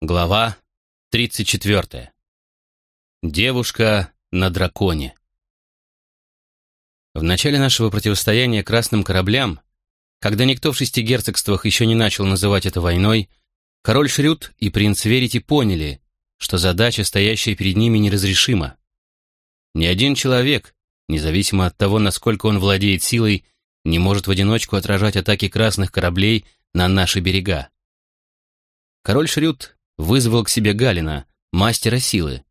Глава 34. Девушка на драконе. В начале нашего противостояния красным кораблям, когда никто в шести герцогствах еще не начал называть это войной, король Шрют и принц Верити поняли, что задача, стоящая перед ними, неразрешима. Ни один человек, независимо от того, насколько он владеет силой, не может в одиночку отражать атаки красных кораблей на наши берега. Король Шрют вызвал к себе Галина, мастера силы,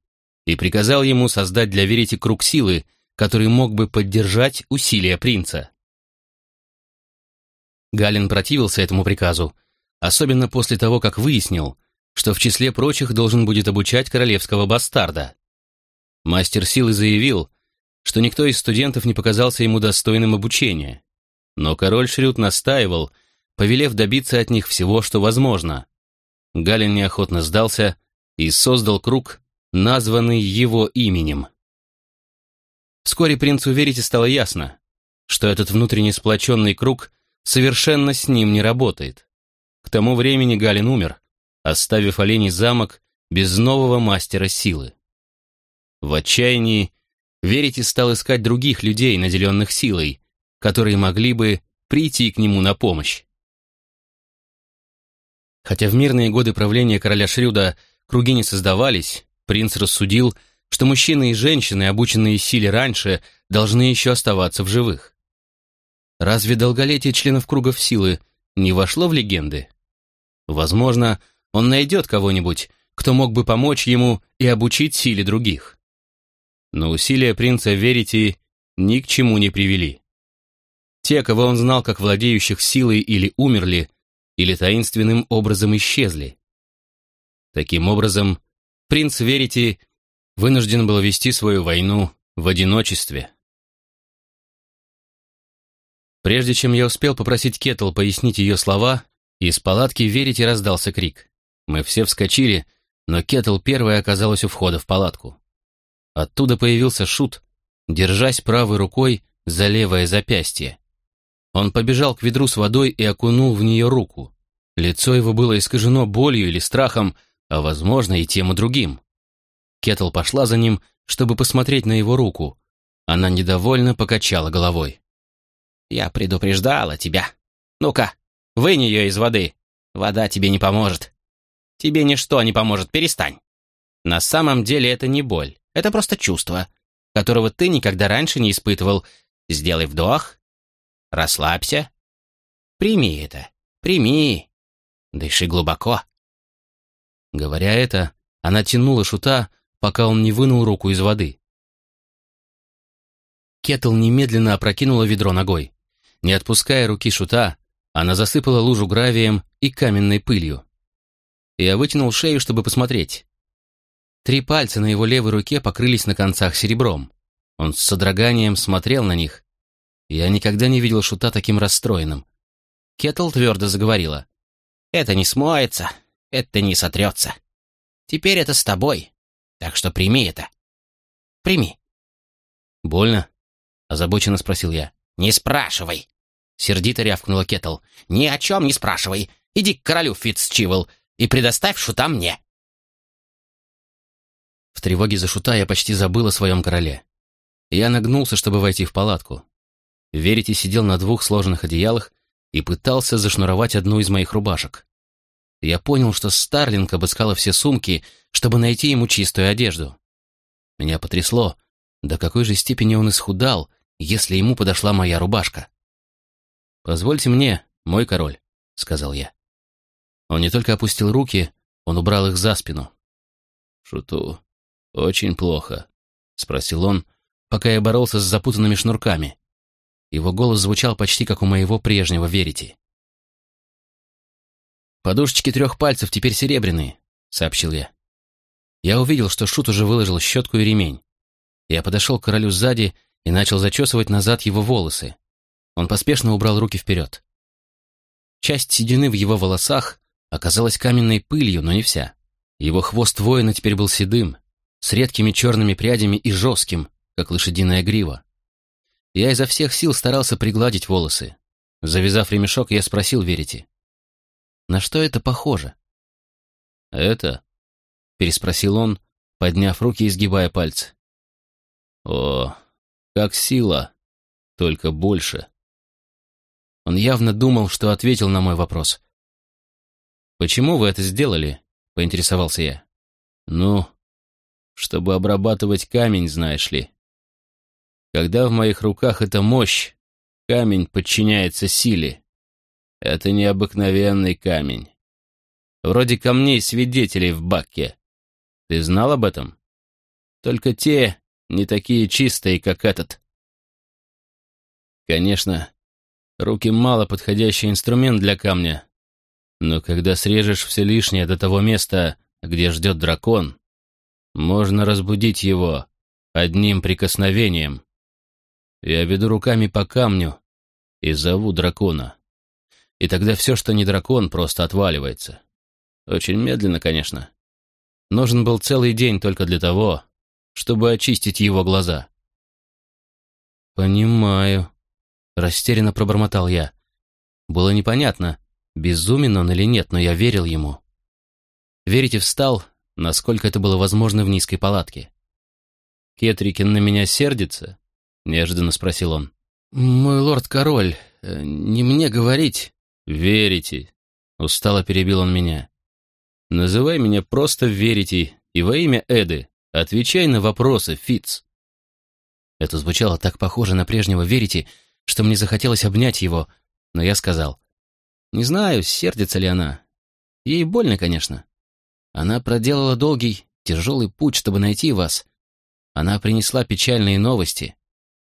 и приказал ему создать для Верити круг силы, который мог бы поддержать усилия принца. Галин противился этому приказу, особенно после того, как выяснил, что в числе прочих должен будет обучать королевского бастарда. Мастер силы заявил, что никто из студентов не показался ему достойным обучения, но король Шрют настаивал, повелев добиться от них всего, что возможно, Галин неохотно сдался и создал круг, названный его именем. Вскоре принцу Верите стало ясно, что этот внутренне сплоченный круг совершенно с ним не работает. К тому времени Галин умер, оставив оленей замок без нового мастера силы. В отчаянии Верите стал искать других людей, наделенных силой, которые могли бы прийти к нему на помощь. Хотя в мирные годы правления короля Шрюда круги не создавались, принц рассудил, что мужчины и женщины, обученные силе раньше, должны еще оставаться в живых. Разве долголетие членов кругов силы не вошло в легенды? Возможно, он найдет кого-нибудь, кто мог бы помочь ему и обучить силе других. Но усилия принца Верити ни к чему не привели. Те, кого он знал как владеющих силой или умерли, или таинственным образом исчезли. Таким образом, принц Верити вынужден был вести свою войну в одиночестве. Прежде чем я успел попросить Кетл пояснить ее слова, из палатки Верити раздался крик. Мы все вскочили, но Кетл первая оказалась у входа в палатку. Оттуда появился Шут, держась правой рукой за левое запястье. Он побежал к ведру с водой и окунул в нее руку. Лицо его было искажено болью или страхом, а, возможно, и тем и другим. Кетл пошла за ним, чтобы посмотреть на его руку. Она недовольно покачала головой. «Я предупреждала тебя. Ну-ка, вынь ее из воды. Вода тебе не поможет. Тебе ничто не поможет, перестань. На самом деле это не боль, это просто чувство, которого ты никогда раньше не испытывал. Сделай вдох, Расслабься. Прими это. Прими. Дыши глубоко. Говоря это, она тянула шута, пока он не вынул руку из воды. Кетл немедленно опрокинула ведро ногой. Не отпуская руки шута, она засыпала лужу гравием и каменной пылью. Я вытянул шею, чтобы посмотреть. Три пальца на его левой руке покрылись на концах серебром. Он с содроганием смотрел на них, я никогда не видел Шута таким расстроенным. Кетл твердо заговорила. «Это не смоется, это не сотрется. Теперь это с тобой, так что прими это. Прими». «Больно?» — озабоченно спросил я. «Не спрашивай!» — сердито рявкнула Кетл. «Ни о чем не спрашивай. Иди к королю Фитцчивл и предоставь Шута мне». В тревоге за Шута я почти забыл о своем короле. Я нагнулся, чтобы войти в палатку. Верите сидел на двух сложенных одеялах и пытался зашнуровать одну из моих рубашек. Я понял, что Старлинг обыскала все сумки, чтобы найти ему чистую одежду. Меня потрясло, до какой же степени он исхудал, если ему подошла моя рубашка. «Позвольте мне, мой король», — сказал я. Он не только опустил руки, он убрал их за спину. «Шуту, очень плохо», — спросил он, пока я боролся с запутанными шнурками. Его голос звучал почти как у моего прежнего верите. «Подушечки трех пальцев теперь серебряные», — сообщил я. Я увидел, что Шут уже выложил щетку и ремень. Я подошел к королю сзади и начал зачесывать назад его волосы. Он поспешно убрал руки вперед. Часть седины в его волосах оказалась каменной пылью, но не вся. Его хвост воина теперь был седым, с редкими черными прядями и жестким, как лошадиная грива. Я изо всех сил старался пригладить волосы. Завязав ремешок, я спросил Верите. «На что это похоже?» «Это?» — переспросил он, подняв руки и сгибая пальцы. «О, как сила, только больше». Он явно думал, что ответил на мой вопрос. «Почему вы это сделали?» — поинтересовался я. «Ну, чтобы обрабатывать камень, знаешь ли. Когда в моих руках эта мощь, камень подчиняется силе. Это необыкновенный камень. Вроде камней свидетелей в баке. Ты знал об этом? Только те не такие чистые, как этот. Конечно, руки мало подходящий инструмент для камня, но когда срежешь все лишнее до того места, где ждет дракон, можно разбудить его одним прикосновением. Я веду руками по камню и зову дракона. И тогда все, что не дракон, просто отваливается. Очень медленно, конечно. Нужен был целый день только для того, чтобы очистить его глаза. «Понимаю», — растерянно пробормотал я. Было непонятно, безумен он или нет, но я верил ему. Верите встал, насколько это было возможно в низкой палатке. «Кетрикин на меня сердится?» — неожиданно спросил он. «Мой лорд-король, э, не мне говорить». «Верите», — устало перебил он меня. «Называй меня просто Верите, и во имя Эды отвечай на вопросы, Фиц. Это звучало так похоже на прежнего Верите, что мне захотелось обнять его, но я сказал. «Не знаю, сердится ли она. Ей больно, конечно. Она проделала долгий, тяжелый путь, чтобы найти вас. Она принесла печальные новости,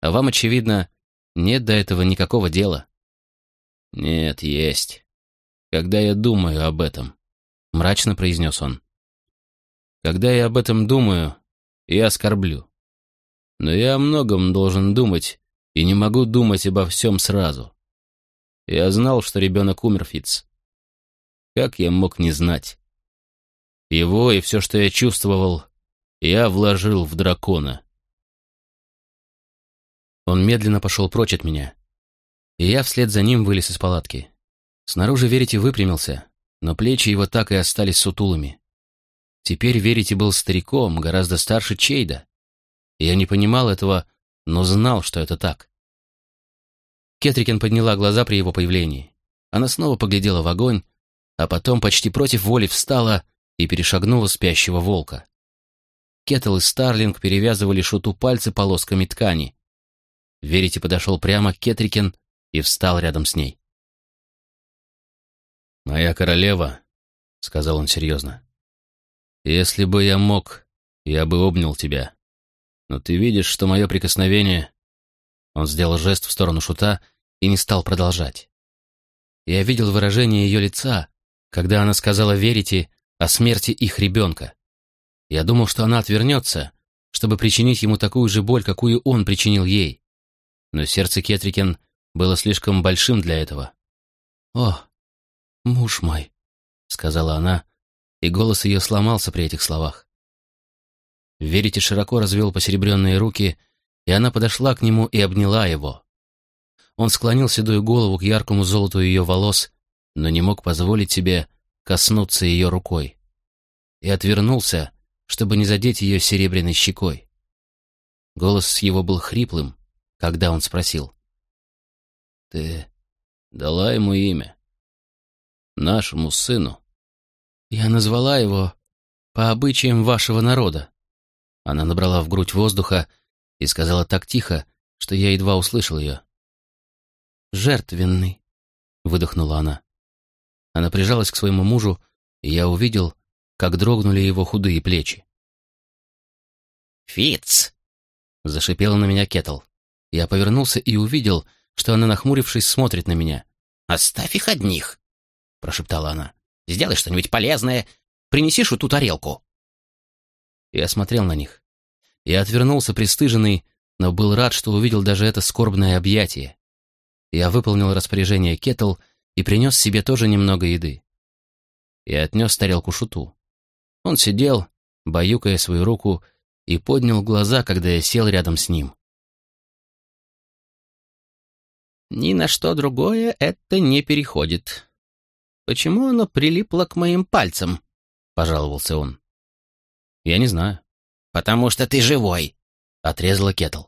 а вам, очевидно, нет до этого никакого дела. Нет, есть. Когда я думаю об этом, мрачно произнес он. Когда я об этом думаю, я скорблю. Но я о многом должен думать и не могу думать обо всем сразу. Я знал, что ребенок умер, Фиц. Как я мог не знать? Его и все, что я чувствовал, я вложил в дракона. Он медленно пошел прочь от меня, и я вслед за ним вылез из палатки. Снаружи Верите выпрямился, но плечи его так и остались сутулыми. Теперь Верите был стариком, гораздо старше Чейда. Я не понимал этого, но знал, что это так. Кетрикен подняла глаза при его появлении. Она снова поглядела в огонь, а потом почти против воли встала и перешагнула спящего волка. Кеттл и Старлинг перевязывали шуту пальцы полосками ткани. Верите подошел прямо к Кетрикен и встал рядом с ней. «Моя королева», — сказал он серьезно, — «если бы я мог, я бы обнял тебя. Но ты видишь, что мое прикосновение...» Он сделал жест в сторону шута и не стал продолжать. Я видел выражение ее лица, когда она сказала «верите», о смерти их ребенка. Я думал, что она отвернется, чтобы причинить ему такую же боль, какую он причинил ей. Но сердце Кетрикен было слишком большим для этого. «О, муж мой», — сказала она, и голос ее сломался при этих словах. Верите широко развел посеребренные руки, и она подошла к нему и обняла его. Он склонил седую голову к яркому золоту ее волос, но не мог позволить себе коснуться ее рукой. И отвернулся, чтобы не задеть ее серебряной щекой. Голос его был хриплым, когда он спросил. «Ты дала ему имя? Нашему сыну?» «Я назвала его по обычаям вашего народа». Она набрала в грудь воздуха и сказала так тихо, что я едва услышал ее. «Жертвенный», — выдохнула она. Она прижалась к своему мужу, и я увидел, как дрогнули его худые плечи. «Фиц!» — зашипела на меня Кетл. Я повернулся и увидел, что она, нахмурившись, смотрит на меня. «Оставь их одних!» — прошептала она. «Сделай что-нибудь полезное. Принеси шуту тарелку». Я смотрел на них. Я отвернулся пристыженный, но был рад, что увидел даже это скорбное объятие. Я выполнил распоряжение Кетл — и принес себе тоже немного еды. Я отнес тарелку шуту. Он сидел, баюкая свою руку, и поднял глаза, когда я сел рядом с ним. «Ни на что другое это не переходит. Почему оно прилипло к моим пальцам?» пожаловался он. Я не знаю. Потому что ты живой, отрезала Кетл.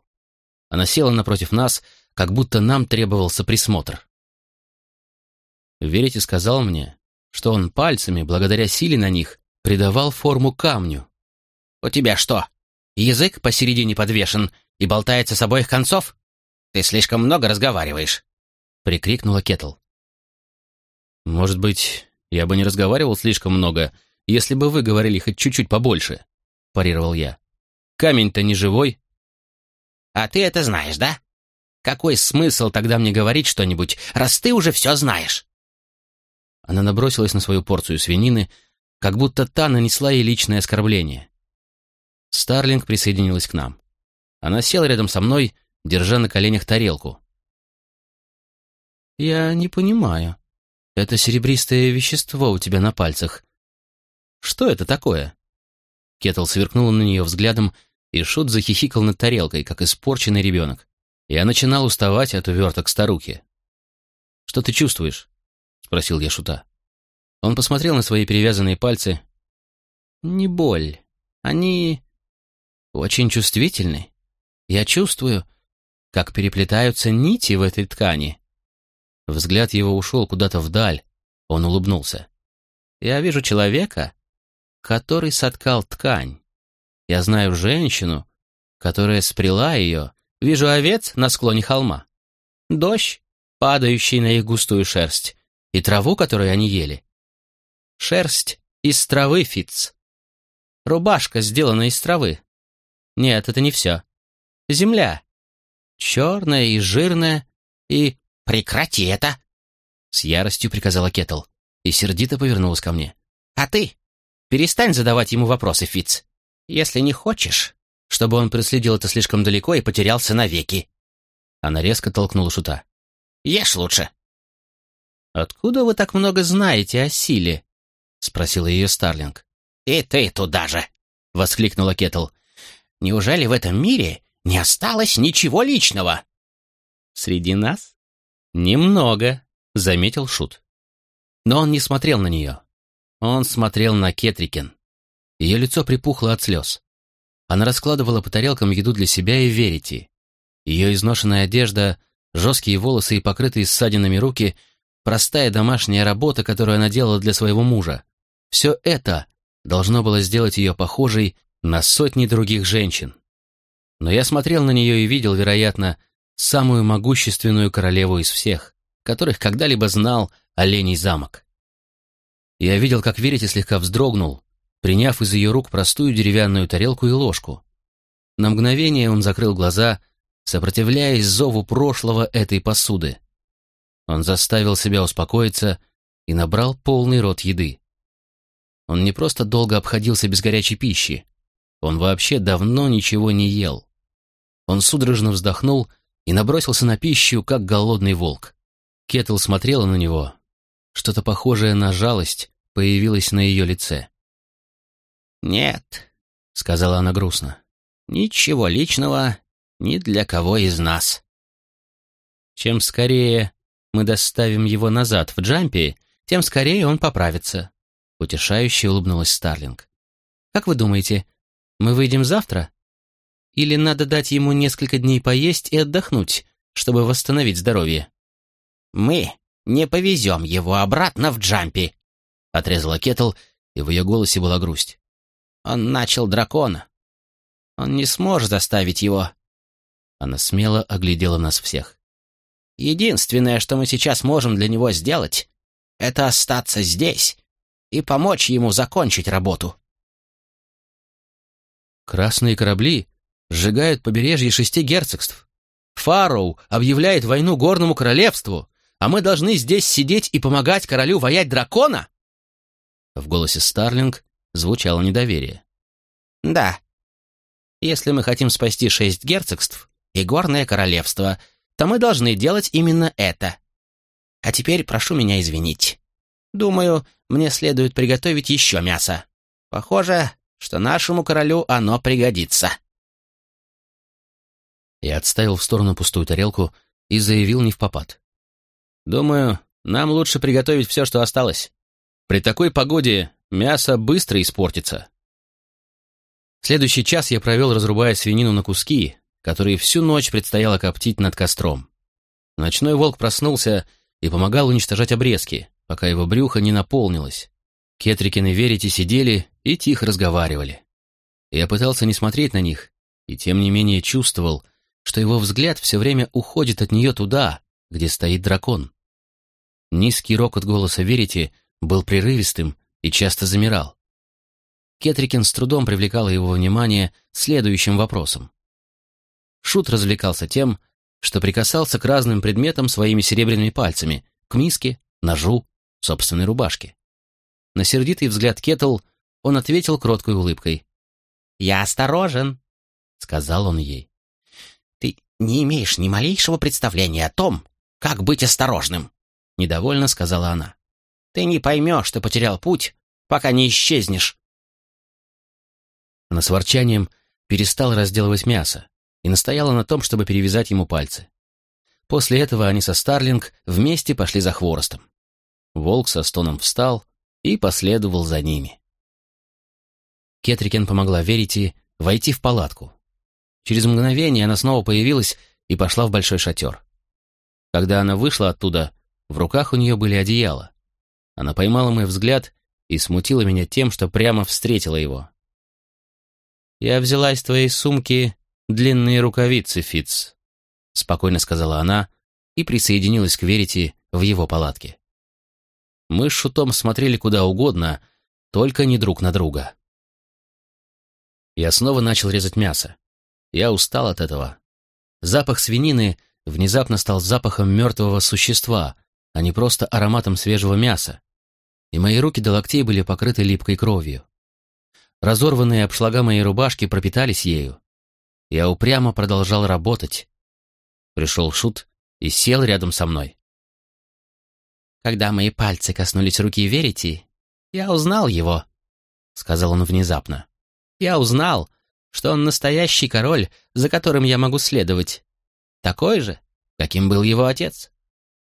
Она села напротив нас, как будто нам требовался присмотр. Верите сказал мне, что он пальцами, благодаря силе на них, придавал форму камню. «У тебя что, язык посередине подвешен и болтается с обоих концов? Ты слишком много разговариваешь!» — прикрикнула Кетл. «Может быть, я бы не разговаривал слишком много, если бы вы говорили хоть чуть-чуть побольше», — парировал я. «Камень-то не живой». «А ты это знаешь, да? Какой смысл тогда мне говорить что-нибудь, раз ты уже все знаешь?» Она набросилась на свою порцию свинины, как будто та нанесла ей личное оскорбление. Старлинг присоединилась к нам. Она села рядом со мной, держа на коленях тарелку. «Я не понимаю. Это серебристое вещество у тебя на пальцах. Что это такое?» Кетл сверкнула на нее взглядом, и Шут захихикал над тарелкой, как испорченный ребенок. Я начинал уставать от уверток старухи. «Что ты чувствуешь?» — спросил я Шута. Он посмотрел на свои перевязанные пальцы. «Не боль. Они очень чувствительны. Я чувствую, как переплетаются нити в этой ткани». Взгляд его ушел куда-то вдаль. Он улыбнулся. «Я вижу человека, который соткал ткань. Я знаю женщину, которая спряла ее. Вижу овец на склоне холма. Дождь, падающий на их густую шерсть, и траву, которую они ели. Шерсть из травы, Фиц. Рубашка сделана из травы. Нет, это не все. Земля. Черная и жирная, и... «Прекрати это!» С яростью приказала Кетл и сердито повернулась ко мне. «А ты? Перестань задавать ему вопросы, Фиц. Если не хочешь, чтобы он проследил это слишком далеко и потерялся навеки». Она резко толкнула шута. «Ешь лучше». «Откуда вы так много знаете о силе?» — спросила ее Старлинг. «И ты туда же!» — воскликнула Кетл. «Неужели в этом мире не осталось ничего личного?» «Среди нас?» «Немного», — заметил Шут. Но он не смотрел на нее. Он смотрел на Кетрикен. Ее лицо припухло от слез. Она раскладывала по тарелкам еду для себя и Верити. Ее изношенная одежда, жесткие волосы и покрытые ссадинами руки, простая домашняя работа, которую она делала для своего мужа. Все это должно было сделать ее похожей на сотни других женщин. Но я смотрел на нее и видел, вероятно, самую могущественную королеву из всех, которых когда-либо знал Оленей замок. Я видел, как Верите слегка вздрогнул, приняв из ее рук простую деревянную тарелку и ложку. На мгновение он закрыл глаза, сопротивляясь зову прошлого этой посуды. Он заставил себя успокоиться и набрал полный рот еды. Он не просто долго обходился без горячей пищи, он вообще давно ничего не ел. Он судорожно вздохнул и набросился на пищу, как голодный волк. Кетл смотрела на него, что-то похожее на жалость появилось на ее лице. «Нет», — сказала она грустно, — «ничего личного ни для кого из нас». «Чем скорее мы доставим его назад в джампе, тем скорее он поправится», — утешающе улыбнулась Старлинг. «Как вы думаете, мы выйдем завтра? Или надо дать ему несколько дней поесть и отдохнуть, чтобы восстановить здоровье?» «Мы не повезем его обратно в джампи», — отрезала Кетл, и в ее голосе была грусть. «Он начал дракона. Он не сможет заставить его». Она смело оглядела нас всех. «Единственное, что мы сейчас можем для него сделать, это остаться здесь и помочь ему закончить работу». Красные корабли сжигают побережье шести герцогств. Фароу объявляет войну горному королевству а мы должны здесь сидеть и помогать королю воять дракона?» В голосе Старлинг звучало недоверие. «Да. Если мы хотим спасти шесть герцогств и горное королевство, то мы должны делать именно это. А теперь прошу меня извинить. Думаю, мне следует приготовить еще мясо. Похоже, что нашему королю оно пригодится». Я отставил в сторону пустую тарелку и заявил не в попад. Думаю, нам лучше приготовить все, что осталось. При такой погоде мясо быстро испортится. Следующий час я провел, разрубая свинину на куски, которые всю ночь предстояло коптить над костром. Ночной волк проснулся и помогал уничтожать обрезки, пока его брюхо не наполнилось. Кетрикин и Верити сидели и тихо разговаривали. Я пытался не смотреть на них, и тем не менее чувствовал, что его взгляд все время уходит от нее туда, где стоит дракон. Низкий рокот голоса Верити был прерывистым и часто замирал. Кетрикин с трудом привлекал его внимание следующим вопросом. Шут развлекался тем, что прикасался к разным предметам своими серебряными пальцами, к миске, ножу, собственной рубашке. На сердитый взгляд Кетл он ответил кроткой улыбкой. «Я осторожен», — сказал он ей. «Ты не имеешь ни малейшего представления о том, как быть осторожным», — недовольно сказала она. «Ты не поймешь, что потерял путь, пока не исчезнешь». Она с ворчанием перестала разделывать мясо и настояла на том, чтобы перевязать ему пальцы. После этого они со Старлинг вместе пошли за хворостом. Волк со стоном встал и последовал за ними. Кетрикен помогла Верити войти в палатку. Через мгновение она снова появилась и пошла в большой шатер. Когда она вышла оттуда, в руках у нее были одеяла. Она поймала мой взгляд и смутила меня тем, что прямо встретила его. «Я взяла из твоей сумки длинные рукавицы, Фиц», — спокойно сказала она и присоединилась к Верити в его палатке. Мы с Шутом смотрели куда угодно, только не друг на друга. Я снова начал резать мясо. Я устал от этого. Запах свинины внезапно стал запахом мертвого существа, а не просто ароматом свежего мяса. И мои руки до локтей были покрыты липкой кровью. Разорванные обшлага моей рубашки пропитались ею. Я упрямо продолжал работать. Пришел Шут и сел рядом со мной. Когда мои пальцы коснулись руки Верити, я узнал его, — сказал он внезапно. Я узнал, что он настоящий король, за которым я могу следовать. Такой же, каким был его отец.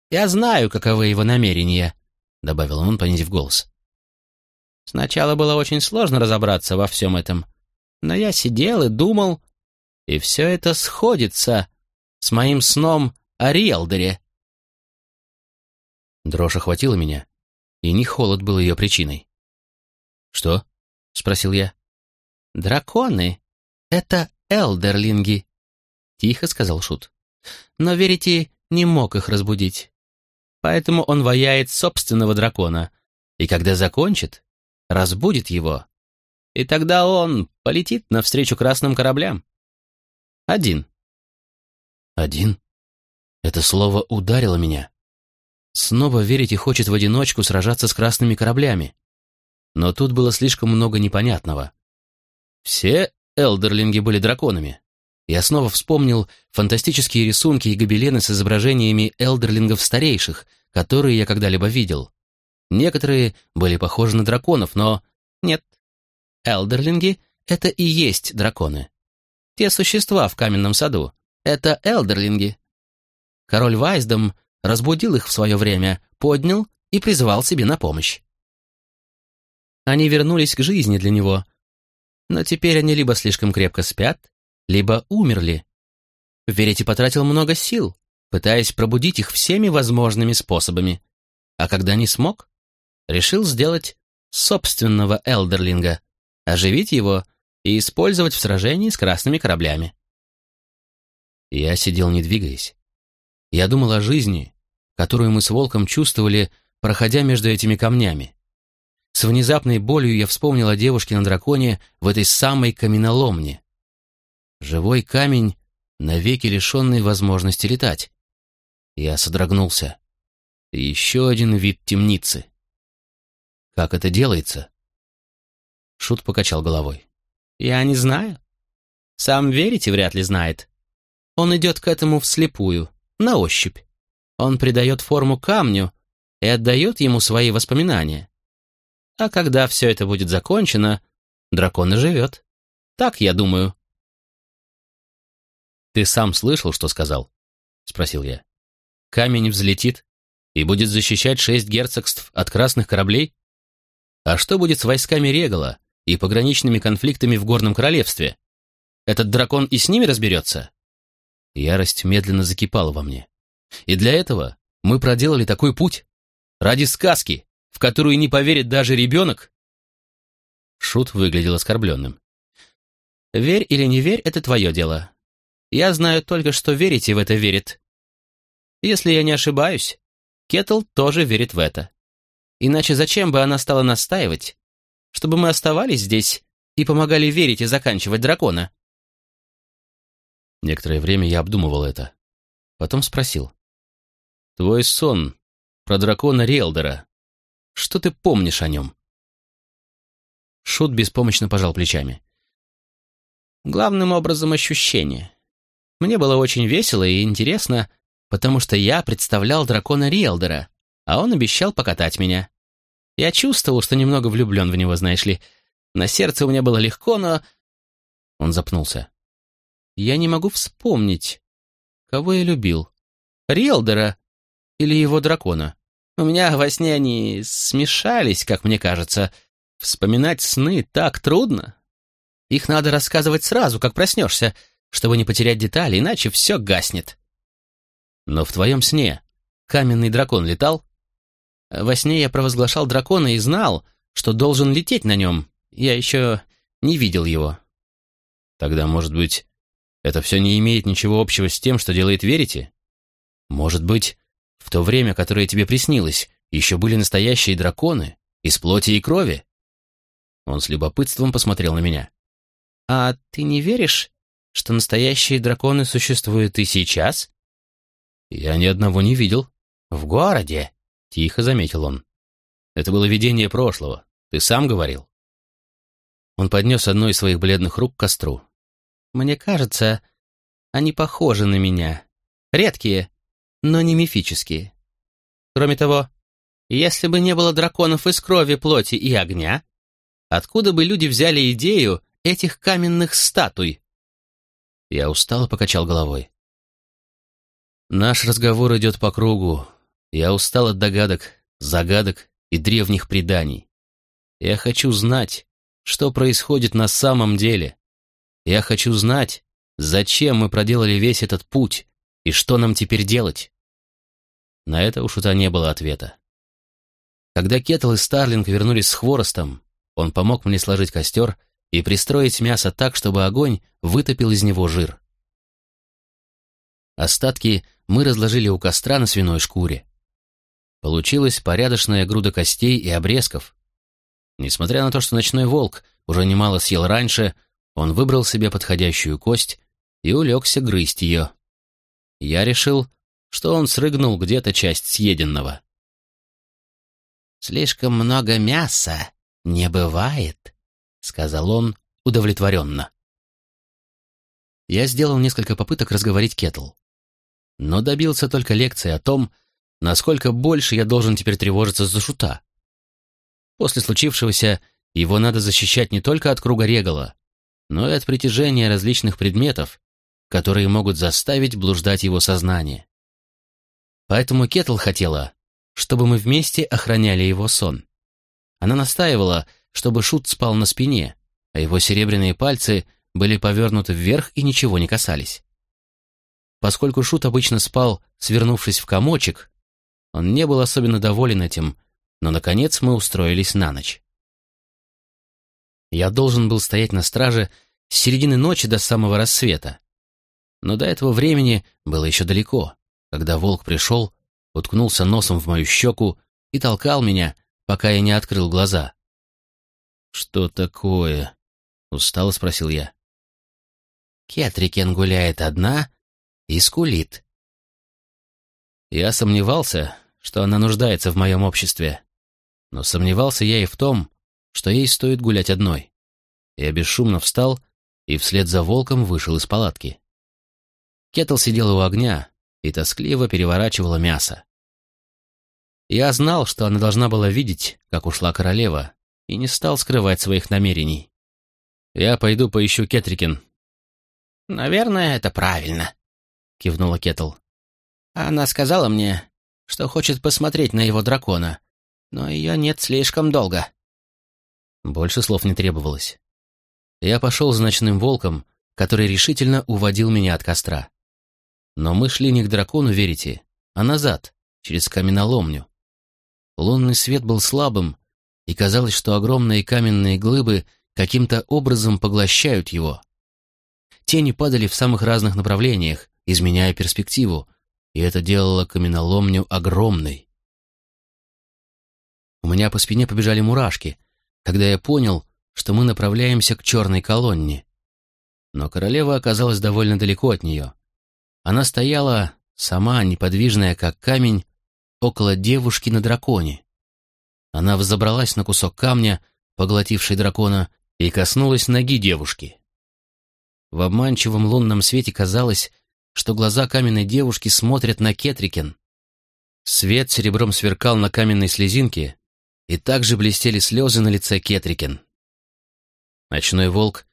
Я знаю, каковы его намерения, — добавил он, понизив голос. Сначала было очень сложно разобраться во всем этом, но я сидел и думал, и все это сходится с моим сном о Риэлдере. Дрожь охватила меня, и не холод был ее причиной. «Что?» — спросил я. «Драконы — это элдерлинги», — тихо сказал Шут. «Но Верите не мог их разбудить. Поэтому он ваяет собственного дракона, и когда закончит, разбудит его. И тогда он полетит навстречу красным кораблям. Один. Один? Это слово ударило меня. Снова Верите хочет в одиночку сражаться с красными кораблями. Но тут было слишком много непонятного. Все элдерлинги были драконами. Я снова вспомнил фантастические рисунки и гобелены с изображениями элдерлингов старейших, которые я когда-либо видел. Некоторые были похожи на драконов, но... Нет. Элдерлинги — это и есть драконы. Те существа в каменном саду — это элдерлинги. Король Вайсдом разбудил их в свое время, поднял и призвал себе на помощь. Они вернулись к жизни для него, но теперь они либо слишком крепко спят, либо умерли. Верите потратил много сил, пытаясь пробудить их всеми возможными способами. А когда не смог, решил сделать собственного элдерлинга, оживить его и использовать в сражении с красными кораблями. Я сидел не двигаясь. Я думал о жизни, которую мы с волком чувствовали, проходя между этими камнями. С внезапной болью я вспомнил о девушке на драконе в этой самой каменоломне. Живой камень, навеки лишенный возможности летать. Я содрогнулся. еще один вид темницы. Как это делается? Шут покачал головой. Я не знаю. Сам верите, вряд ли знает. Он идет к этому вслепую, на ощупь. Он придает форму камню и отдает ему свои воспоминания. А когда все это будет закончено, дракон и живет. Так я думаю. «Ты сам слышал, что сказал?» — спросил я. «Камень взлетит и будет защищать шесть герцогств от красных кораблей?» А что будет с войсками Регала и пограничными конфликтами в Горном Королевстве? Этот дракон и с ними разберется? Ярость медленно закипала во мне. И для этого мы проделали такой путь? Ради сказки, в которую не поверит даже ребенок? Шут выглядел оскорбленным. «Верь или не верь, это твое дело. Я знаю только, что верите в это верит. Если я не ошибаюсь, Кетл тоже верит в это. Иначе зачем бы она стала настаивать, чтобы мы оставались здесь и помогали верить и заканчивать дракона?» Некоторое время я обдумывал это. Потом спросил. «Твой сон про дракона Риэлдера. Что ты помнишь о нем?» Шут беспомощно пожал плечами. Главным образом ощущение. Мне было очень весело и интересно, потому что я представлял дракона Риэлдера, а он обещал покатать меня. Я чувствовал, что немного влюблен в него, знаешь ли. На сердце у меня было легко, но... Он запнулся. Я не могу вспомнить, кого я любил. Риэлдера или его дракона. У меня во сне они смешались, как мне кажется. Вспоминать сны так трудно. Их надо рассказывать сразу, как проснешься, чтобы не потерять детали, иначе все гаснет. Но в твоем сне каменный дракон летал? Во сне я провозглашал дракона и знал, что должен лететь на нем. Я еще не видел его. Тогда, может быть, это все не имеет ничего общего с тем, что делает верите? Может быть, в то время, которое тебе приснилось, еще были настоящие драконы из плоти и крови? Он с любопытством посмотрел на меня. «А ты не веришь, что настоящие драконы существуют и сейчас?» «Я ни одного не видел». «В городе?» — тихо заметил он. «Это было видение прошлого. Ты сам говорил». Он поднес одну из своих бледных рук к костру. «Мне кажется, они похожи на меня. Редкие, но не мифические. Кроме того, если бы не было драконов из крови, плоти и огня, Откуда бы люди взяли идею этих каменных статуй? Я устало покачал головой. Наш разговор идет по кругу. Я устал от догадок, загадок и древних преданий. Я хочу знать, что происходит на самом деле. Я хочу знать, зачем мы проделали весь этот путь и что нам теперь делать. На это у Шута не было ответа. Когда Кетл и Старлинг вернулись с хворостом, он помог мне сложить костер и пристроить мясо так, чтобы огонь вытопил из него жир. Остатки мы разложили у костра на свиной шкуре. Получилась порядочная груда костей и обрезков. Несмотря на то, что ночной волк уже немало съел раньше, он выбрал себе подходящую кость и улегся грызть ее. Я решил, что он срыгнул где-то часть съеденного. «Слишком много мяса «Не бывает», — сказал он удовлетворенно. Я сделал несколько попыток разговорить Кетл, но добился только лекции о том, насколько больше я должен теперь тревожиться за Шута. После случившегося его надо защищать не только от круга Регала, но и от притяжения различных предметов, которые могут заставить блуждать его сознание. Поэтому Кетл хотела, чтобы мы вместе охраняли его сон. Она настаивала, чтобы Шут спал на спине, а его серебряные пальцы были повернуты вверх и ничего не касались. Поскольку Шут обычно спал, свернувшись в комочек, он не был особенно доволен этим, но, наконец, мы устроились на ночь. Я должен был стоять на страже с середины ночи до самого рассвета. Но до этого времени было еще далеко, когда волк пришел, уткнулся носом в мою щеку и толкал меня, пока я не открыл глаза. «Что такое?» — устало спросил я. Кетрикен гуляет одна и скулит. Я сомневался, что она нуждается в моем обществе. Но сомневался я и в том, что ей стоит гулять одной. Я бесшумно встал и вслед за волком вышел из палатки. Кетл сидела у огня и тоскливо переворачивала мясо. Я знал, что она должна была видеть, как ушла королева, и не стал скрывать своих намерений. «Я пойду поищу Кетрикен». «Наверное, это правильно», — кивнула Кетл. «Она сказала мне, что хочет посмотреть на его дракона, но ее нет слишком долго. Больше слов не требовалось. Я пошел за ночным волком, который решительно уводил меня от костра. Но мы шли не к дракону, верите, а назад, через каменоломню. Лунный свет был слабым, и казалось, что огромные каменные глыбы каким-то образом поглощают его. Тени падали в самых разных направлениях, изменяя перспективу, и это делало каменоломню огромной. У меня по спине побежали мурашки, когда я понял, что мы направляемся к черной колонне. Но королева оказалась довольно далеко от нее. Она стояла, сама неподвижная, как камень, около девушки на драконе. Она взобралась на кусок камня, поглотивший дракона, и коснулась ноги девушки. В обманчивом лунном свете казалось, что глаза каменной девушки смотрят на Кетрикен. Свет серебром сверкал на каменной слезинке, и также блестели слезы на лице Кетрикен. Ночной волк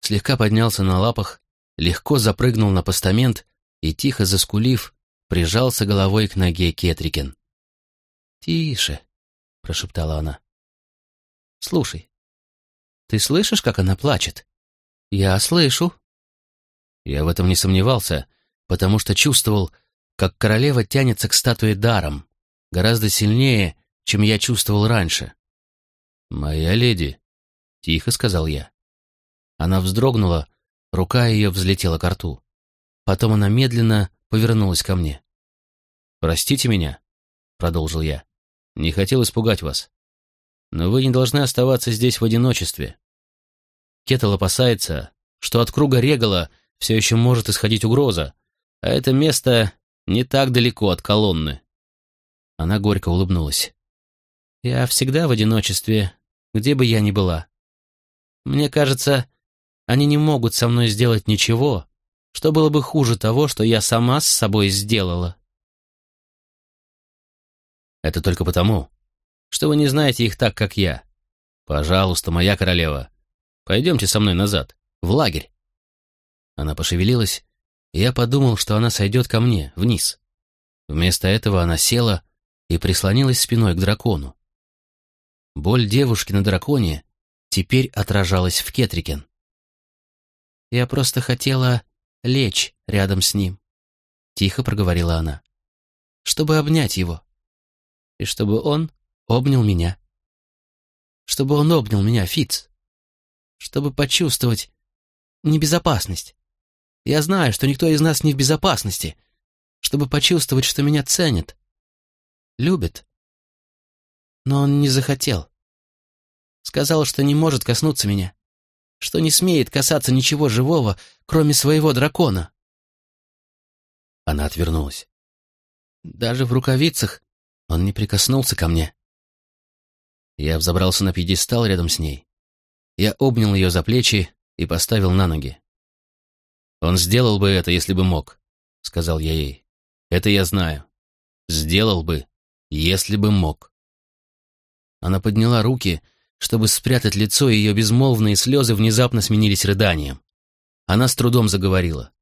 слегка поднялся на лапах, легко запрыгнул на постамент и, тихо заскулив, прижался головой к ноге Кетрикен. «Тише», — прошептала она. «Слушай, ты слышишь, как она плачет?» «Я слышу». Я в этом не сомневался, потому что чувствовал, как королева тянется к статуе даром, гораздо сильнее, чем я чувствовал раньше. «Моя леди», — тихо сказал я. Она вздрогнула, рука ее взлетела к рту. Потом она медленно повернулась ко мне. «Простите меня», — продолжил я. «Не хотел испугать вас. Но вы не должны оставаться здесь в одиночестве. Кетл опасается, что от круга Регала все еще может исходить угроза, а это место не так далеко от колонны». Она горько улыбнулась. «Я всегда в одиночестве, где бы я ни была. Мне кажется, они не могут со мной сделать ничего, что было бы хуже того, что я сама с собой сделала. Это только потому, что вы не знаете их так, как я. Пожалуйста, моя королева, пойдемте со мной назад, в лагерь. Она пошевелилась, и я подумал, что она сойдет ко мне, вниз. Вместо этого она села и прислонилась спиной к дракону. Боль девушки на драконе теперь отражалась в Кетрикен. Я просто хотела лечь рядом с ним», — тихо проговорила она, — «чтобы обнять его, и чтобы он обнял меня, чтобы он обнял меня, Фиц, чтобы почувствовать небезопасность. Я знаю, что никто из нас не в безопасности, чтобы почувствовать, что меня ценят, любят. Но он не захотел. Сказал, что не может коснуться меня, что не смеет касаться ничего живого, кроме своего дракона. Она отвернулась. Даже в рукавицах он не прикоснулся ко мне. Я взобрался на пьедестал рядом с ней. Я обнял ее за плечи и поставил на ноги. «Он сделал бы это, если бы мог», — сказал я ей. «Это я знаю. Сделал бы, если бы мог». Она подняла руки, — чтобы спрятать лицо, ее безмолвные слезы внезапно сменились рыданием. Она с трудом заговорила.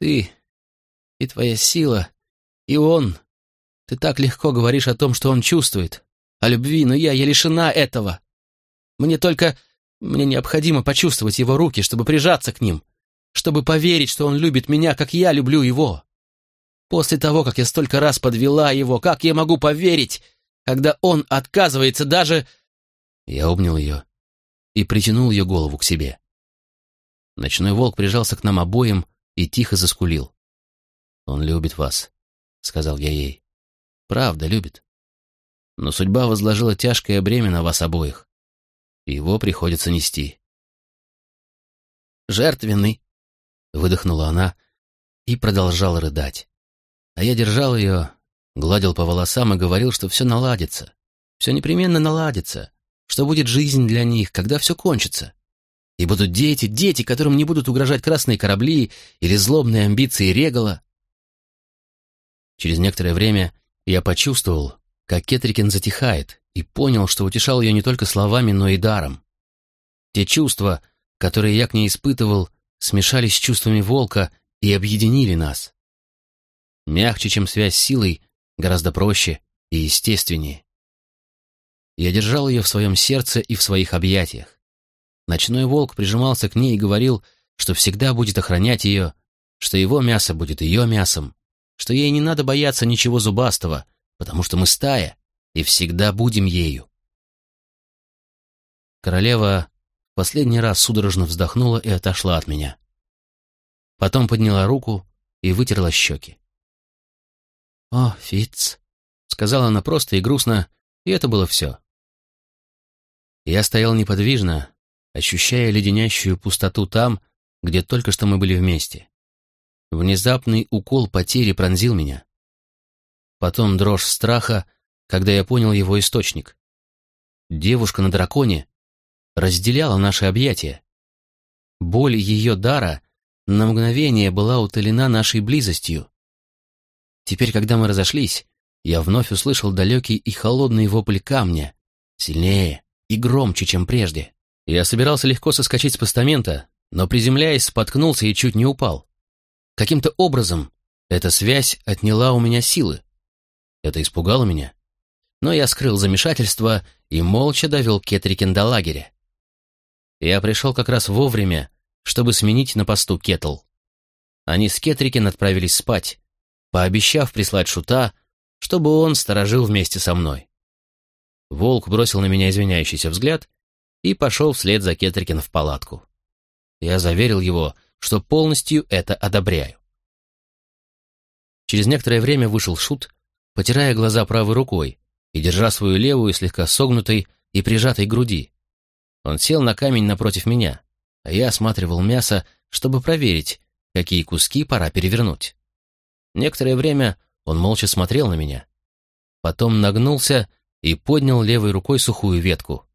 «Ты и твоя сила, и он. Ты так легко говоришь о том, что он чувствует, о любви, но я, я лишена этого. Мне только... Мне необходимо почувствовать его руки, чтобы прижаться к ним, чтобы поверить, что он любит меня, как я люблю его. После того, как я столько раз подвела его, как я могу поверить, когда он отказывается даже я обнял ее и притянул ее голову к себе. Ночной волк прижался к нам обоим и тихо заскулил. «Он любит вас», — сказал я ей. «Правда, любит. Но судьба возложила тяжкое бремя на вас обоих. Его приходится нести». «Жертвенный», — выдохнула она и продолжала рыдать. А я держал ее, гладил по волосам и говорил, что все наладится. Все непременно наладится что будет жизнь для них, когда все кончится. И будут дети, дети, которым не будут угрожать красные корабли или злобные амбиции Регала. Через некоторое время я почувствовал, как Кетрикин затихает, и понял, что утешал ее не только словами, но и даром. Те чувства, которые я к ней испытывал, смешались с чувствами волка и объединили нас. Мягче, чем связь с силой, гораздо проще и естественнее. Я держал ее в своем сердце и в своих объятиях. Ночной волк прижимался к ней и говорил, что всегда будет охранять ее, что его мясо будет ее мясом, что ей не надо бояться ничего зубастого, потому что мы стая и всегда будем ею. Королева последний раз судорожно вздохнула и отошла от меня. Потом подняла руку и вытерла щеки. «О, Фитц», — сказала она просто и грустно, и это было все. Я стоял неподвижно, ощущая леденящую пустоту там, где только что мы были вместе. Внезапный укол потери пронзил меня. Потом дрожь страха, когда я понял его источник. Девушка на драконе разделяла наши объятия. Боль ее дара на мгновение была утолена нашей близостью. Теперь, когда мы разошлись, я вновь услышал далекий и холодный вопль камня, сильнее и громче, чем прежде. Я собирался легко соскочить с постамента, но, приземляясь, споткнулся и чуть не упал. Каким-то образом эта связь отняла у меня силы. Это испугало меня. Но я скрыл замешательство и молча довел Кетрикен до лагеря. Я пришел как раз вовремя, чтобы сменить на посту Кетл. Они с Кетрикен отправились спать, пообещав прислать шута, чтобы он сторожил вместе со мной. Волк бросил на меня извиняющийся взгляд и пошел вслед за Кетрикен в палатку. Я заверил его, что полностью это одобряю. Через некоторое время вышел Шут, потирая глаза правой рукой и держа свою левую слегка согнутой и прижатой груди. Он сел на камень напротив меня, а я осматривал мясо, чтобы проверить, какие куски пора перевернуть. Некоторое время он молча смотрел на меня. Потом нагнулся и поднял левой рукой сухую ветку.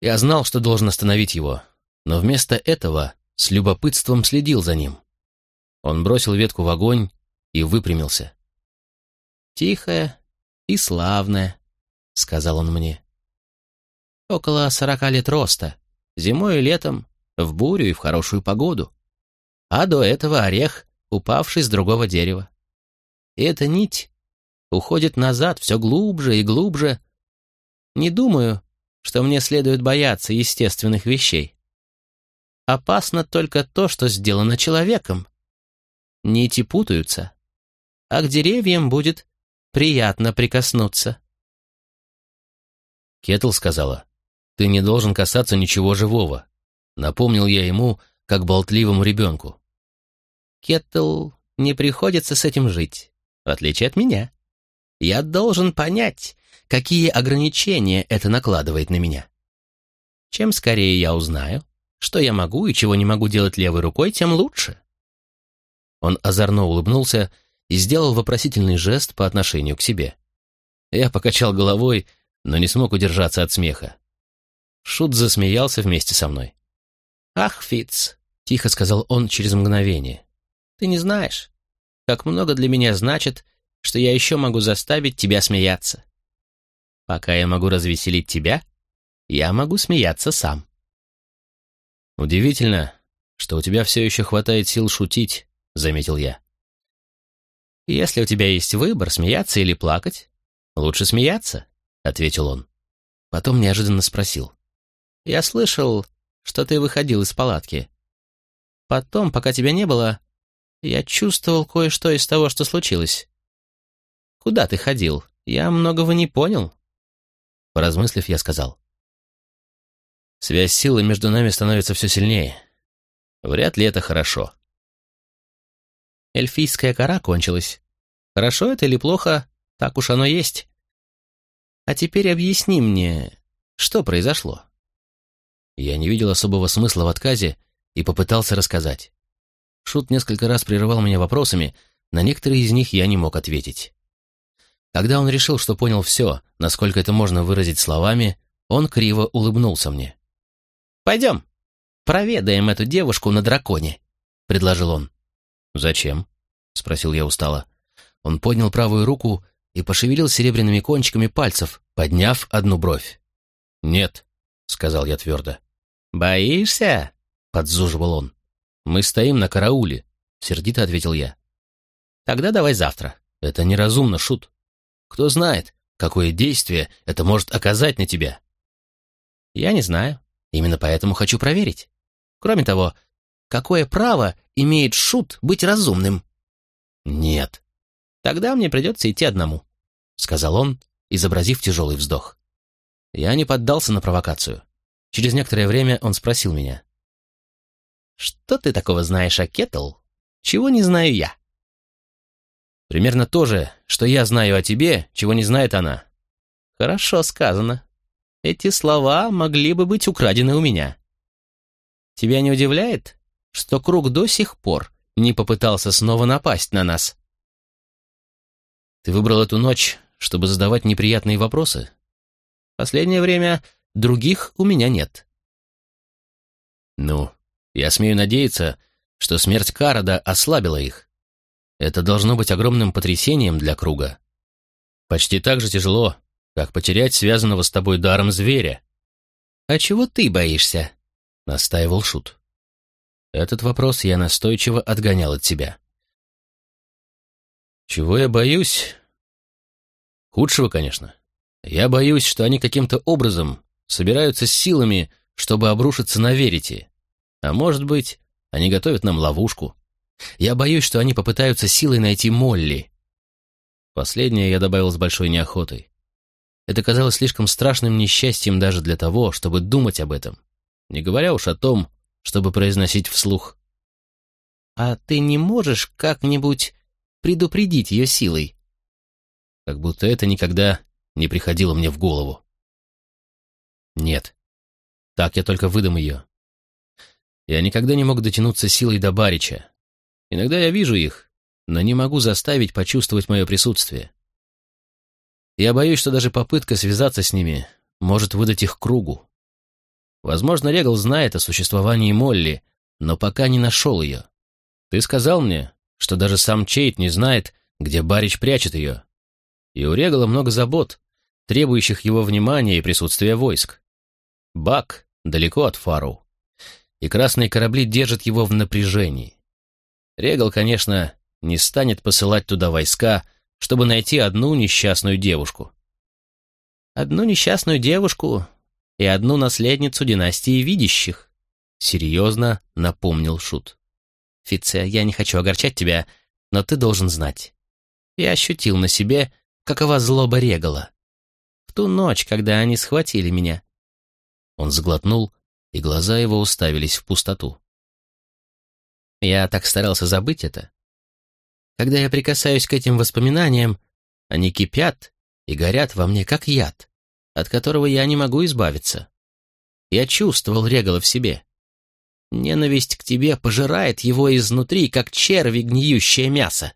Я знал, что должен остановить его, но вместо этого с любопытством следил за ним. Он бросил ветку в огонь и выпрямился. «Тихая и славная», — сказал он мне. «Около сорока лет роста, зимой и летом, в бурю и в хорошую погоду. А до этого орех, упавший с другого дерева. И эта нить уходит назад все глубже и глубже. Не думаю, что мне следует бояться естественных вещей. Опасно только то, что сделано человеком. Нити путаются, а к деревьям будет приятно прикоснуться. Кетл сказала, «Ты не должен касаться ничего живого», — напомнил я ему, как болтливому ребенку. Кетл не приходится с этим жить, в отличие от меня. Я должен понять, какие ограничения это накладывает на меня. Чем скорее я узнаю, что я могу и чего не могу делать левой рукой, тем лучше. Он озорно улыбнулся и сделал вопросительный жест по отношению к себе. Я покачал головой, но не смог удержаться от смеха. Шут засмеялся вместе со мной. «Ах, Фиц, тихо сказал он через мгновение, — «ты не знаешь, как много для меня значит, что я еще могу заставить тебя смеяться. Пока я могу развеселить тебя, я могу смеяться сам». «Удивительно, что у тебя все еще хватает сил шутить», — заметил я. «Если у тебя есть выбор, смеяться или плакать, лучше смеяться», — ответил он. Потом неожиданно спросил. «Я слышал, что ты выходил из палатки. Потом, пока тебя не было, я чувствовал кое-что из того, что случилось. Куда ты ходил? Я многого не понял». Поразмыслив, я сказал. «Связь силы между нами становится все сильнее. Вряд ли это хорошо. Эльфийская кора кончилась. Хорошо это или плохо, так уж оно есть. А теперь объясни мне, что произошло?» Я не видел особого смысла в отказе и попытался рассказать. Шут несколько раз прерывал меня вопросами, на некоторые из них я не мог ответить. Когда он решил, что понял все, насколько это можно выразить словами, он криво улыбнулся мне. «Пойдем, проведаем эту девушку на драконе», — предложил он. «Зачем?» — спросил я устало. Он поднял правую руку и пошевелил серебряными кончиками пальцев, подняв одну бровь. «Нет», — сказал я твердо. «Боишься?» — подзуживал он. «Мы стоим на карауле», — сердито ответил я. «Тогда давай завтра». «Это неразумно, Шут. Кто знает, какое действие это может оказать на тебя. Я не знаю. Именно поэтому хочу проверить. Кроме того, какое право имеет Шут быть разумным? Нет. Тогда мне придется идти одному, сказал он, изобразив тяжелый вздох. Я не поддался на провокацию. Через некоторое время он спросил меня. «Что ты такого знаешь о Кеттл, чего не знаю я?» «Примерно то же, что я знаю о тебе, чего не знает она». «Хорошо сказано. Эти слова могли бы быть украдены у меня. Тебя не удивляет, что круг до сих пор не попытался снова напасть на нас?» «Ты выбрал эту ночь, чтобы задавать неприятные вопросы?» «Последнее время других у меня нет». «Ну, я смею надеяться, что смерть Карада ослабила их. Это должно быть огромным потрясением для круга. Почти так же тяжело, как потерять связанного с тобой даром зверя. «А чего ты боишься?» — настаивал Шут. Этот вопрос я настойчиво отгонял от себя. Чего я боюсь? Худшего, конечно. Я боюсь, что они каким-то образом собираются с силами, чтобы обрушиться на Верите. А может быть, они готовят нам ловушку. Я боюсь, что они попытаются силой найти Молли. Последнее я добавил с большой неохотой. Это казалось слишком страшным несчастьем даже для того, чтобы думать об этом, не говоря уж о том, чтобы произносить вслух. «А ты не можешь как-нибудь предупредить ее силой?» Как будто это никогда не приходило мне в голову. Нет, так я только выдам ее. Я никогда не мог дотянуться силой до Барича. Иногда я вижу их, но не могу заставить почувствовать мое присутствие. Я боюсь, что даже попытка связаться с ними может выдать их кругу. Возможно, Регал знает о существовании Молли, но пока не нашел ее. Ты сказал мне, что даже сам Чейт не знает, где Барич прячет ее. И у Регала много забот, требующих его внимания и присутствия войск. Бак далеко от Фару, и красные корабли держат его в напряжении. Регал, конечно, не станет посылать туда войска, чтобы найти одну несчастную девушку. Одну несчастную девушку и одну наследницу династии видящих, серьезно напомнил Шут. Фице, я не хочу огорчать тебя, но ты должен знать. Я ощутил на себе, какова злоба Регала. В ту ночь, когда они схватили меня. Он сглотнул, и глаза его уставились в пустоту. Я так старался забыть это, когда я прикасаюсь к этим воспоминаниям, они кипят и горят во мне, как яд, от которого я не могу избавиться. Я чувствовал Регала в себе. Ненависть к тебе пожирает его изнутри, как черви гниющее мясо.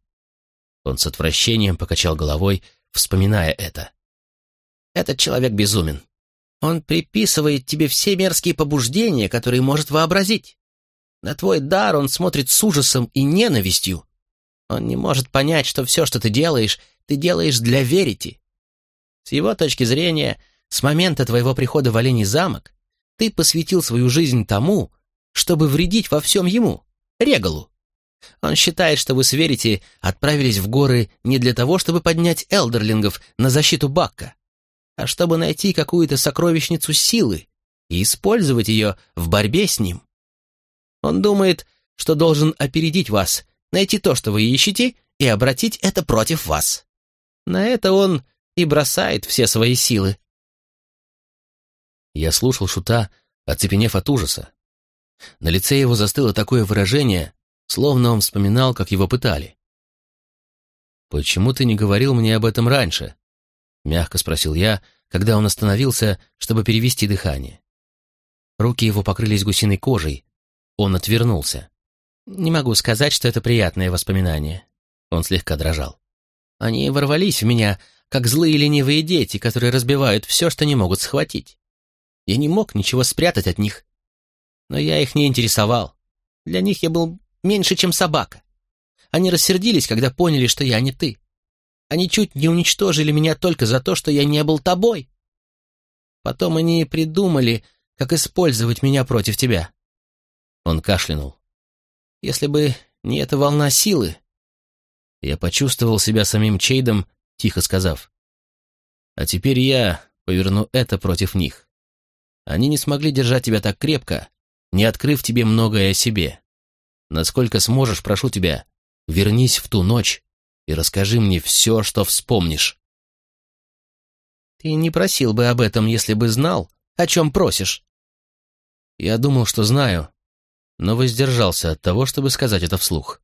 Он с отвращением покачал головой, вспоминая это. Этот человек безумен. Он приписывает тебе все мерзкие побуждения, которые может вообразить. На твой дар он смотрит с ужасом и ненавистью. Он не может понять, что все, что ты делаешь, ты делаешь для Верити. С его точки зрения, с момента твоего прихода в Оленей замок, ты посвятил свою жизнь тому, чтобы вредить во всем ему, Регалу. Он считает, что вы с Верити отправились в горы не для того, чтобы поднять элдерлингов на защиту Бакка, а чтобы найти какую-то сокровищницу силы и использовать ее в борьбе с ним. Он думает, что должен опередить вас найти то, что вы ищете, и обратить это против вас. На это он и бросает все свои силы. Я слушал Шута, оцепенев от ужаса. На лице его застыло такое выражение, словно он вспоминал, как его пытали. «Почему ты не говорил мне об этом раньше?» — мягко спросил я, когда он остановился, чтобы перевести дыхание. Руки его покрылись гусиной кожей. Он отвернулся. Не могу сказать, что это приятные воспоминания. Он слегка дрожал. Они ворвались в меня, как злые ленивые дети, которые разбивают все, что не могут схватить. Я не мог ничего спрятать от них. Но я их не интересовал. Для них я был меньше, чем собака. Они рассердились, когда поняли, что я не ты. Они чуть не уничтожили меня только за то, что я не был тобой. Потом они придумали, как использовать меня против тебя. Он кашлянул. Если бы не эта волна силы... Я почувствовал себя самим Чейдом, тихо сказав. А теперь я поверну это против них. Они не смогли держать тебя так крепко, не открыв тебе многое о себе. Насколько сможешь, прошу тебя, вернись в ту ночь и расскажи мне все, что вспомнишь. Ты не просил бы об этом, если бы знал, о чем просишь. Я думал, что знаю, но воздержался от того, чтобы сказать это вслух.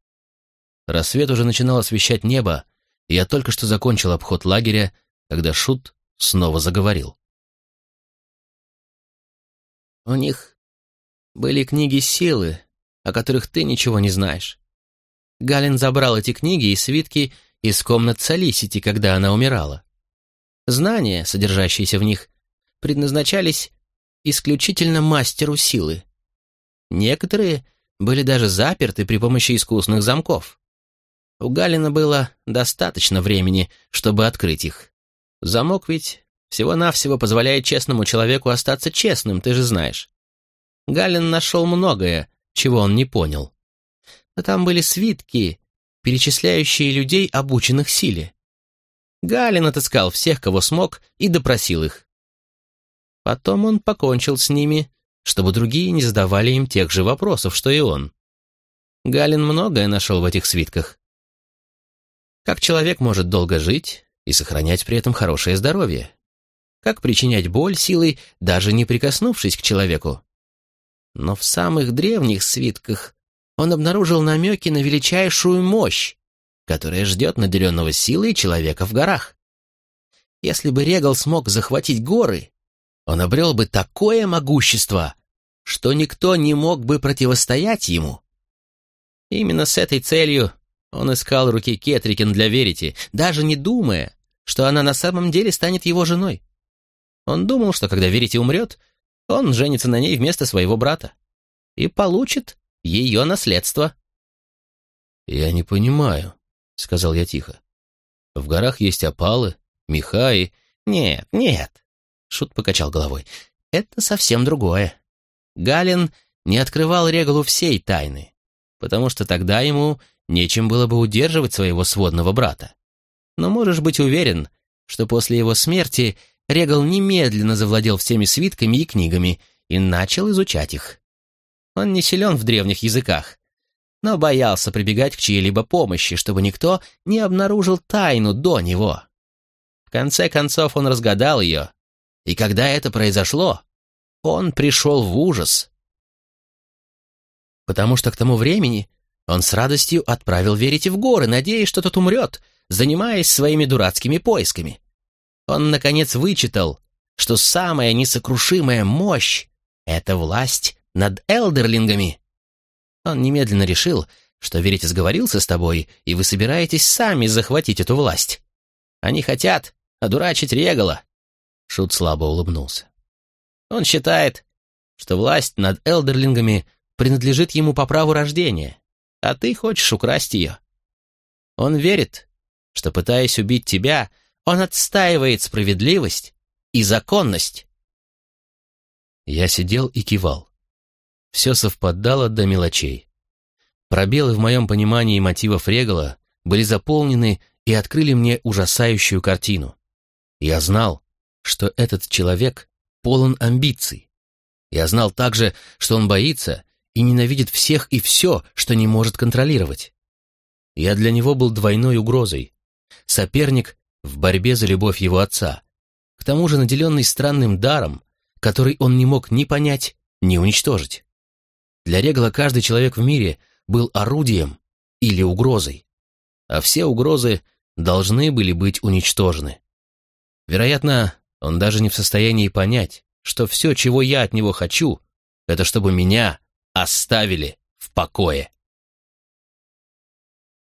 Рассвет уже начинал освещать небо, и я только что закончил обход лагеря, когда Шут снова заговорил. У них были книги силы, о которых ты ничего не знаешь. Галин забрал эти книги и свитки из комнат Солисити, когда она умирала. Знания, содержащиеся в них, предназначались исключительно мастеру силы. Некоторые были даже заперты при помощи искусных замков. У Галина было достаточно времени, чтобы открыть их. Замок ведь всего-навсего позволяет честному человеку остаться честным, ты же знаешь. Галин нашел многое, чего он не понял. Но там были свитки, перечисляющие людей, обученных силе. Галин отыскал всех, кого смог, и допросил их. Потом он покончил с ними, чтобы другие не задавали им тех же вопросов, что и он. Галин многое нашел в этих свитках. Как человек может долго жить и сохранять при этом хорошее здоровье? Как причинять боль силой, даже не прикоснувшись к человеку? Но в самых древних свитках он обнаружил намеки на величайшую мощь, которая ждет наделенного силой человека в горах. Если бы Регал смог захватить горы, он обрел бы такое могущество, что никто не мог бы противостоять ему. Именно с этой целью он искал руки Кетрикен для Верити, даже не думая, что она на самом деле станет его женой. Он думал, что когда Верити умрет, он женится на ней вместо своего брата и получит ее наследство. «Я не понимаю», — сказал я тихо. «В горах есть опалы, меха и...» «Нет, нет», — Шут покачал головой. «Это совсем другое. Галин не открывал Регалу всей тайны, потому что тогда ему нечем было бы удерживать своего сводного брата. Но можешь быть уверен, что после его смерти Регал немедленно завладел всеми свитками и книгами и начал изучать их. Он не силен в древних языках, но боялся прибегать к чьей-либо помощи, чтобы никто не обнаружил тайну до него. В конце концов он разгадал ее, и когда это произошло, он пришел в ужас. Потому что к тому времени он с радостью отправил Верите в горы, надеясь, что тот умрет, занимаясь своими дурацкими поисками. Он, наконец, вычитал, что самая несокрушимая мощь — это власть над элдерлингами. Он немедленно решил, что Верите сговорился с тобой, и вы собираетесь сами захватить эту власть. Они хотят одурачить Регала. Шут слабо улыбнулся. Он считает, что власть над элдерлингами принадлежит ему по праву рождения, а ты хочешь украсть ее. Он верит, что, пытаясь убить тебя, он отстаивает справедливость и законность. Я сидел и кивал. Все совпадало до мелочей. Пробелы в моем понимании мотивов Регала были заполнены и открыли мне ужасающую картину. Я знал, что этот человек полон амбиций. Я знал также, что он боится и ненавидит всех и все, что не может контролировать. Я для него был двойной угрозой. Соперник в борьбе за любовь его отца, к тому же наделенный странным даром, который он не мог ни понять, ни уничтожить. Для Регла каждый человек в мире был орудием или угрозой, а все угрозы должны были быть уничтожены. Вероятно, он даже не в состоянии понять, что все, чего я от него хочу, это чтобы меня оставили в покое.